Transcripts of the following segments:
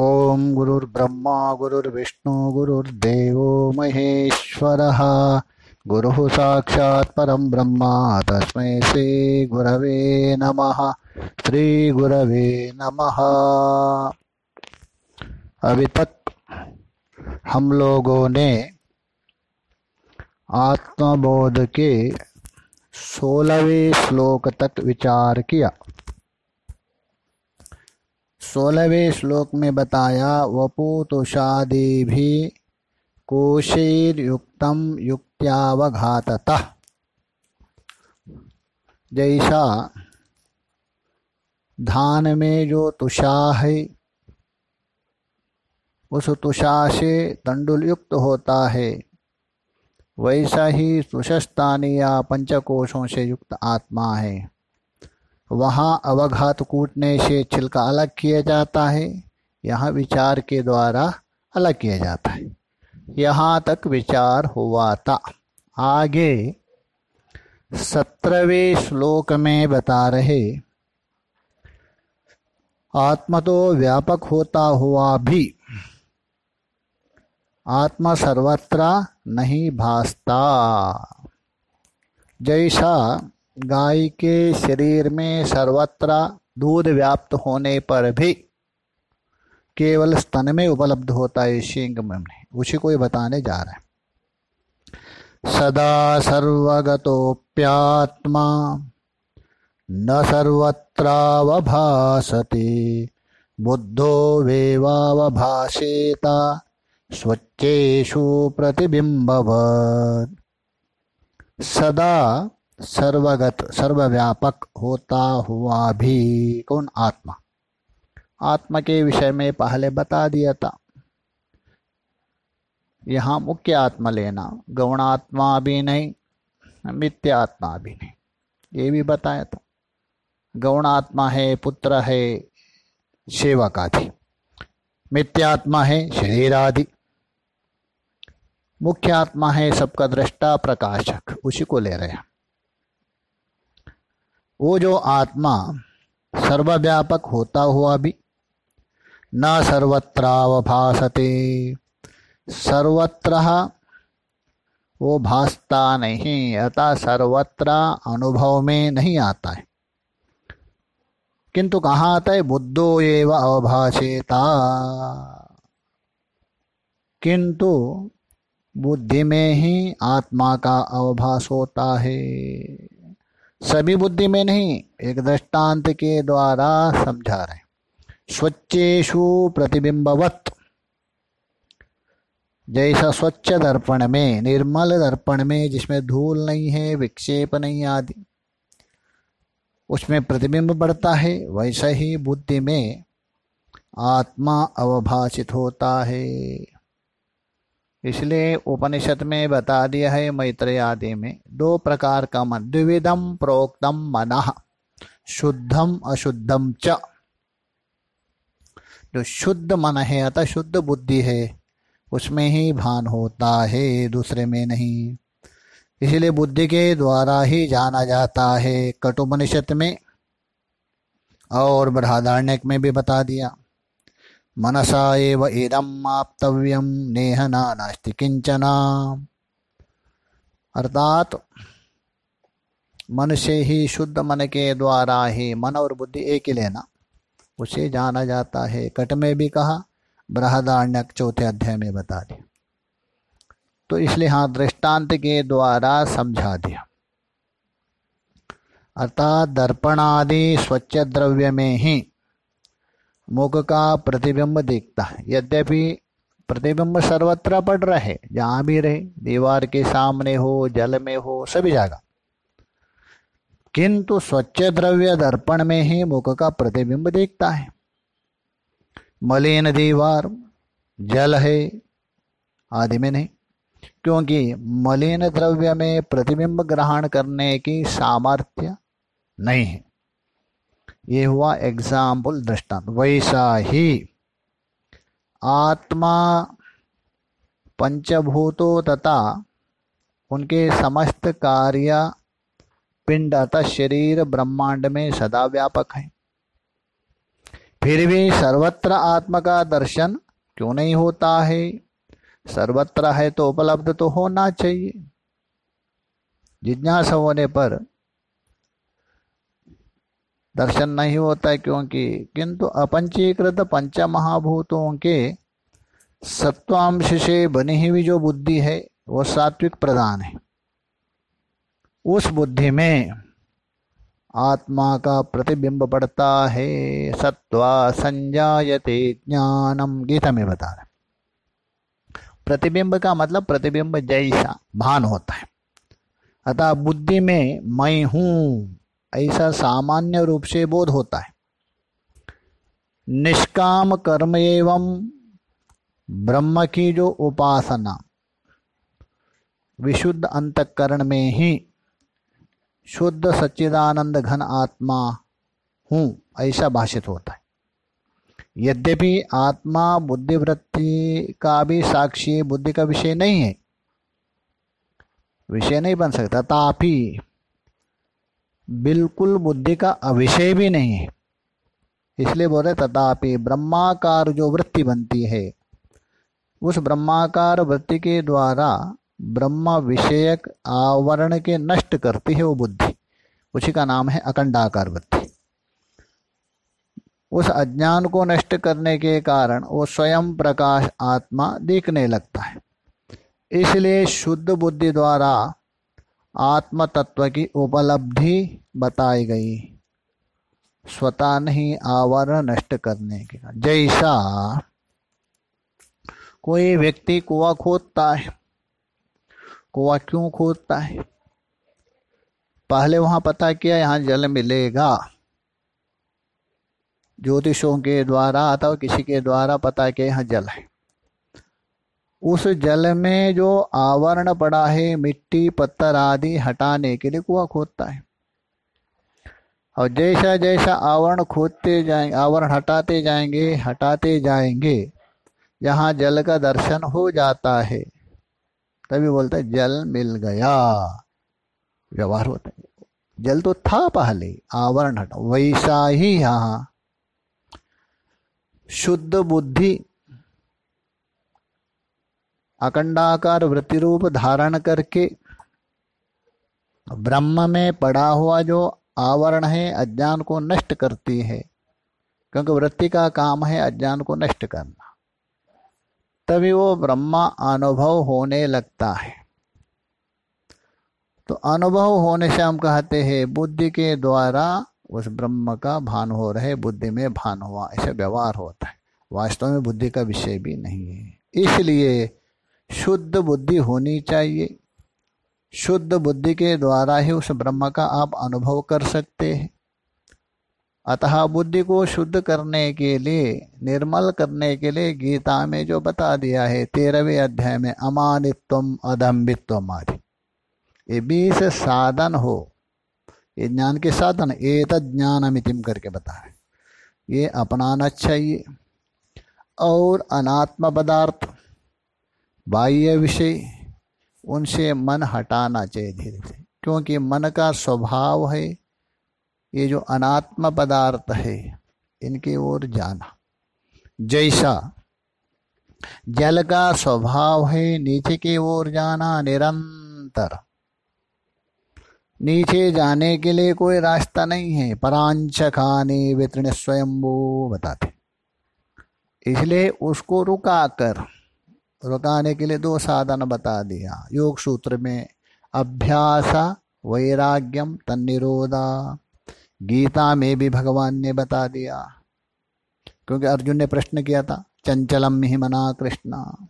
ॐ गुरुर्ब्रह्मा, गुरुर्विष्णु, गुरुर्देवो महेश्वरः। गुरुः साक्षात् परं ब्रह्मा, तस्मै श्रीगुरवे नमः। श्रीगुरवे नमः। अभी तक हम लोगों ने आत्मबोध के सोलहवें श्लोक तक विचार किया। सोलहवें श्लोक में बताया वपुतुषादि भी कोशीर युक्तम युक्त्यावघातता। जैसा धान में जो तुषा है, उस तुषा से तंडुल युक्त होता है। वैसा ही सुशस्तानी या पंचकोशों से युक्त आत्मा है। वहाँ अवघात कूटने से छिलका अलग किया जाता है। यहाँ विचार के द्वारा अलग किया जाता है। यहाँ तक विचार हुआ था आगे, सत्रहवें श्लोक में बता रहे, आत्मा तो व्यापक होता हुआ भी, आत्मा सर्वत्र नहीं भासता। जैसा गाय के शरीर में सर्वत्र दूध व्याप्त होने पर भी केवल स्तन में उपलब्ध होता है, शिंग में उसी को बताने जा रहा है। सदा सर्वगतोप्यात्मा न सर्वत्रावभासते, बुद्धो वेवावभाषेता स्वच्छेषु प्रतिबिंबवत् सदा सर्वगत, सर्वव्यापक होता हुआ भी। कौन? आत्मा। आत्मा के विषय में पहले बता दिया था। यहाँ मुख्य आत्मा लेना गौण आत्मा भी नहीं मिथ्य आत्मा भी नहीं। ये भी बताया था। गौण आत्मा है, पुत्र है सेवक आदि मिथ्य आत्मा है शरीर आदि मुख्य आत्मा है सबका दृष्टा प्रकाशक, उसी को ले रहे हैं। वो जो आत्मा सर्वव्यापक होता हुआ भी न सर्वत्रावभासते। सर्वत्र वो भासता नहीं, अतः सर्वत्र अनुभव में नहीं आता है। किंतु कहाँ आता है? बुद्धो एव अवभाषेता। किंतु बुद्धि में ही आत्मा का अवभास होता है। सभी बुद्धि में नहीं, एक दृष्टांत के द्वारा समझा रहे स्वच्छेशु प्रतिबिंबवत। जैसा स्वच्छ दर्पण में, निर्मल दर्पण में जिसमें धूल नहीं है, विक्षेप नहीं आदि, उसमें प्रतिबिंब बढ़ता है, वैसा ही बुद्धि में आत्मा अवभाषित होता है। इसलिए उपनिषद में बता दिया है मैत्रेय आदि में दो प्रकार का मन द्विविधम प्रोक्तम मन शुद्धम अशुद्धम च जो शुद्ध मन है अतः शुद्ध बुद्धि है उसमें ही भान होता है दूसरे में नहीं इसलिए बुद्धि के द्वारा ही जाना जाता है कटुपनिषद में और बृहदारण्यक में भी बता दिया मनसा एव इदम आप्तव्यम नेह नास्ति किंचना अर्थात मन से ही शुद्ध मन के द्वारा ही मन और बुद्धि एक ही लेना। उसे जाना जाता है। कट में भी कहा, बृहदारण्यक चौथे अध्याय में बता दिया। तो इसलिए हाँ दृष्टांत के द्वारा समझा दिया। अर्थात दर्पण आदि स्वच्छ द्रव्य में ही मुख का प्रतिबिंब दिखता है। यद्यपि प्रतिबिंब सर्वत्र पड़ रहे, जहाँ भी रहे, दीवार के सामने हो, जल में हो, सभी जगह। किंतु स्वच्छ द्रव्य दर्पण में ही मुख का प्रतिबिंब दिखता है। मलिन दीवार, जल है, आदि में नहीं। क्योंकि मलिन द्रव्य में प्रतिबिंब ग्रहण करने की सामर्थ्य नहीं है। ये हुआ एग्ज़ाम्पल दृष्टांत। वैसा ही आत्मा पंचभूतों तथा उनके समस्त कार्य पिंड अतः शरीर ब्रह्मांड में सदा व्यापक है। फिर भी सर्वत्र आत्मा का दर्शन क्यों नहीं होता है? सर्वत्र है तो उपलब्ध तो होना चाहिए। जिज्ञासा होने पर दर्शन नहीं होता है क्योंकि, किंतु अपंचीकृत पंच महाभूतों के सत्वांश से बनी हुई जो बुद्धि है, वो सात्विक प्रधान है। उस बुद्धि में आत्मा का प्रतिबिंब पड़ता है। सत्वा संजायते ज्ञानम, गीता में बता रहे प्रतिबिंब का मतलब प्रतिबिंब जैसा, भान होता है। अतः बुद्धि में मैं हूँ ऐसा सामान्य रूप से बोध होता है। निष्काम कर्म एवं ब्रह्म की जो उपासना, विशुद्ध अंतकरण में ही शुद्ध सच्चिदानंद घन आत्मा हूँ, ऐसा भाषित होता है। यद्यपि आत्मा बुद्धिवृत्ति का भी साक्षी बुद्धि का विषय नहीं है, विषय नहीं बन सकता, तापि बिल्कुल बुद्धि का अविषय भी नहीं है। इसलिए बोल तथापि ब्रह्माकार जो वृत्ति बनती है, उस ब्रह्माकार वृत्ति के द्वारा ब्रह्म विषयक आवरण के नष्ट करती है वो बुद्धि। उसी का नाम है अखंडाकार वृत्ति। उस अज्ञान को नष्ट करने के कारण वो स्वयं प्रकाश आत्मा दिखने लगता है। इसलिए शुद्ध बुद्धि द्वारा आत्म तत्व की उपलब्धि बताई गई। स्वतः नहीं आवरण नष्ट करने के जैसा कोई व्यक्ति कुआ खोदता है, कुआ क्यों खोदता है? पहले वहाँ पता किया, यहाँ जल मिलेगा। ज्योतिषों के द्वारा अथवा किसी के द्वारा पता किया, यहाँ जल है। उस जल में जो आवरण पड़ा है, मिट्टी, पत्थर आदि हटाने के लिए कुआ खोदता है। और जैसा जैसा आवरण खोदते जाएँगे आवरण हटाते जाएँगे हटाते जाएँगे जहाँ जल का दर्शन हो जाता है। तभी बोलता है, जल मिल गया। व्यवहार होता है। जल तो था पहले, आवरण हटा, वैसा ही यहाँ। शुद्ध बुद्धि अखंडाकार वृत्ति रूप धारण करके ब्रह्म में पड़ा हुआ जो आवरण है, अज्ञान को नष्ट करती है। क्योंकि वृत्ति का काम है अज्ञान को नष्ट करना। तभी वो ब्रह्मा अनुभव होने लगता है। तो अनुभव होने से हम कहते हैं, बुद्धि के द्वारा उस ब्रह्म का भान हो रहे, बुद्धि में भान हुआ, ऐसे व्यवहार होता है। वास्तव में बुद्धि का विषय भी नहीं है। इसलिए शुद्ध बुद्धि होनी चाहिए। शुद्ध बुद्धि के द्वारा ही उस ब्रह्म का आप अनुभव कर सकते हैं। अतः बुद्धि को शुद्ध करने के लिए, निर्मल करने के लिए गीता में जो बता दिया है, तेरहवें अध्याय में, अमानित्व अदम्बित्व आदि ये बीस साधन हो। ये ज्ञान के साधन एक ज्ञान मितिम करके बता रहे ये अपनाना चाहिए। और अनात्म पदार्थ बाह्य विषय, उनसे मन हटाना चाहिए धीरे धीरे क्योंकि मन का स्वभाव है, ये जो अनात्म पदार्थ है, इनकी ओर जाना। जैसा जल का स्वभाव है, नीचे की ओर जाना निरंतर। नीचे जाने के लिए कोई रास्ता नहीं है परांच खाने वितरण स्वयंभू बताते। इसलिए उसको रुका कर रुकाने के लिए दो साधन बता दिया। योग सूत्र में, अभ्यास वैराग्यम तन्निरोधा। गीता में भी भगवान ने बता दिया, क्योंकि अर्जुन ने प्रश्न किया था, चंचलम ही मना कृष्णा।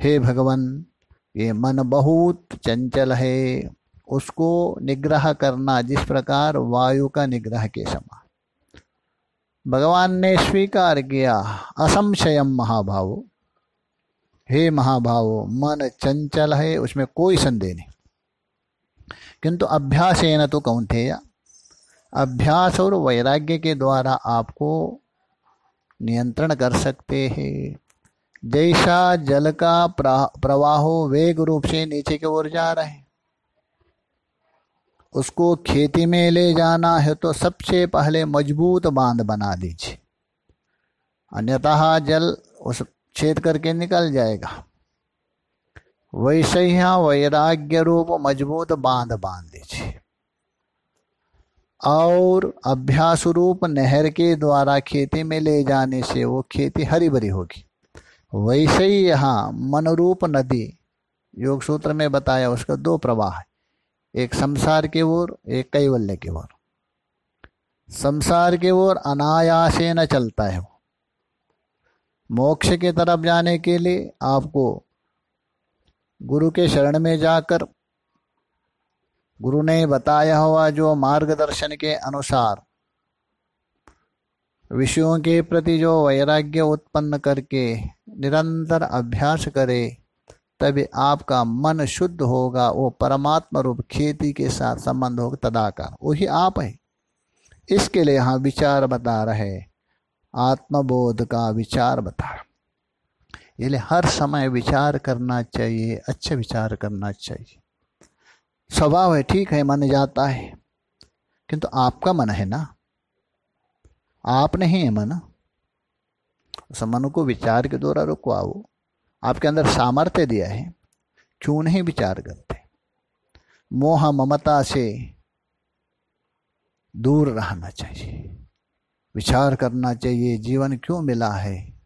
हे भगवान, ये मन बहुत चंचल है, उसको निग्रह करना, जिस प्रकार वायु का निग्रह के समान। भगवान ने स्वीकार किया, असंशयम महाभाव। हे महाभाव, मन चंचल है, उसमें कोई संदेह नहीं। किंतु अभ्यास है न तो कौन अभ्यास और वैराग्य के द्वारा आपको नियंत्रण कर सकते हैं। जैसा जल का प्रवाह वेग रूप से नीचे की ओर जा रहे उसको खेती में ले जाना है तो सबसे पहले मज़बूत बाँध बना दीजिए। अन्यतः जल उस छेद करके निकल जाएगा। वैसे ही यहाँ वैराग्य रूप मज़बूत बाँध बाँध दीजिए। और अभ्यास रूप नहर के द्वारा खेती में ले जाने से वो खेती हरी भरी होगी। वैसे ही यहाँ मनरूप नदी, योग सूत्र में बताया उसका दो प्रवाह है। एक संसार के ओर, एक कैवल्य के ओर। संसार के ओर अनायासे न चलता है वो। मोक्ष के तरफ़ जाने के लिए आपको गुरु के शरण में जाकर गुरु ने बताया हुआ जो मार्गदर्शन के अनुसार विषयों के प्रति जो वैराग्य उत्पन्न करके निरंतर अभ्यास करे, तभी आपका मन शुद्ध होगा, वो परमात्मा रूप खेती के साथ संबंध होगा तदाकार। वही आप है। इसके लिए यहाँ विचार बता रहे आत्मबोध का विचार बता। इसलिए हर समय विचार करना चाहिए, अच्छे विचार करना चाहिए। स्वभाव है, ठीक है, मन जाता है, किंतु आपका मन है ना? आप नहीं है मन। उस मन को विचार के द्वारा रुकवाओ। आपके अंदर सामर्थ्य दिया है, क्यों नहीं विचार करते? मोह ममता से दूर रहना चाहिए। विचार करना चाहिए जीवन क्यों मिला है?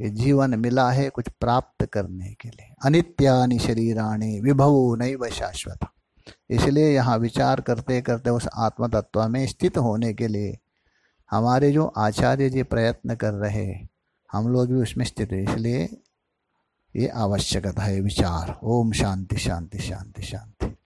ये जीवन मिला है कुछ प्राप्त करने के लिए। अनित्यानि शरीराणी विभवो नहीं व शाश्वत। इसलिए यहाँ विचार करते करते उस आत्म तत्व में स्थित होने के लिए हमारे जो आचार्य जी प्रयत्न कर रहे, हम लोग भी उसमें स्थित है। इसलिए ये आवश्यकता है विचार। ओम शांति शांति शांति शांति।